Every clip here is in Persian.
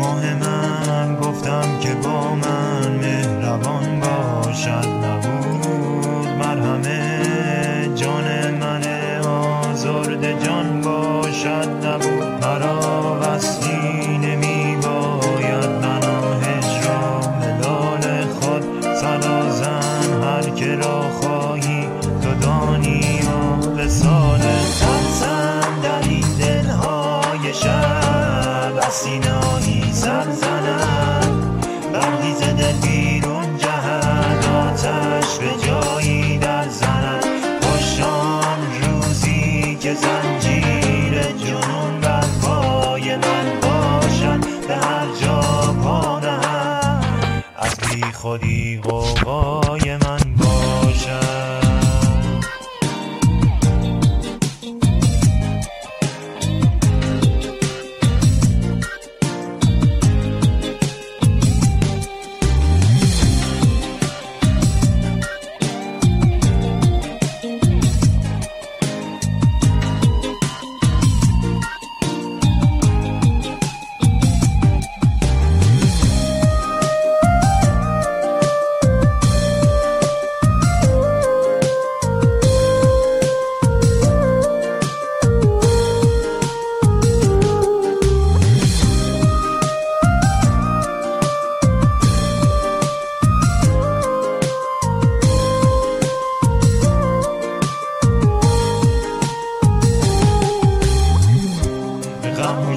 ماه من گفتم که با من مهربان باشد. سینایی سر زند بردی ز دل بیرون جهد آتش جایی در زند خوشان روزی که زنجیر جنون بر پای من باشد به هر جا پا از بی خودی غوغای من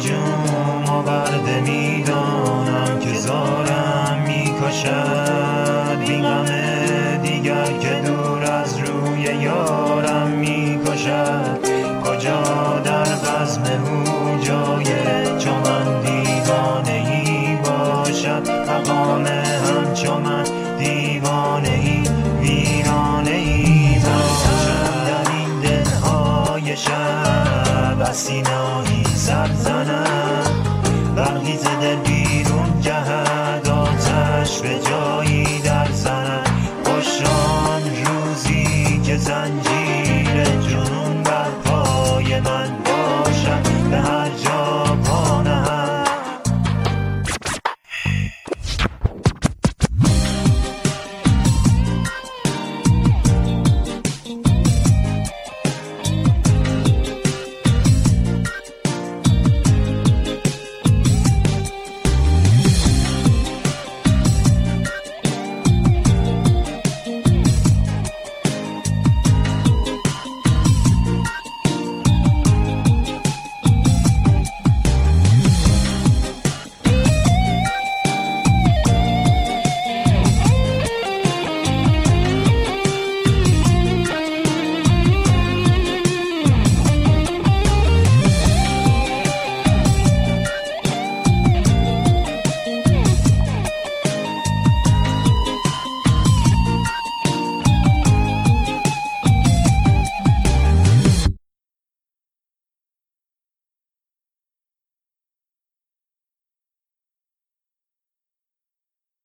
هجوم آورده می‌دانم که زارم می‌کشد. بی غم دیگر که دور از روی یارم می‌کشد. کجا در بزم او جای چو دیوانه ای باشد؟ مقام من دیوانه ای ویرانه ای باشد. در این دلهای شب و سینایی سر زنم. برقی زده بیرون جهد آتش به جایی در زنم. خوشان روزی که زنجیر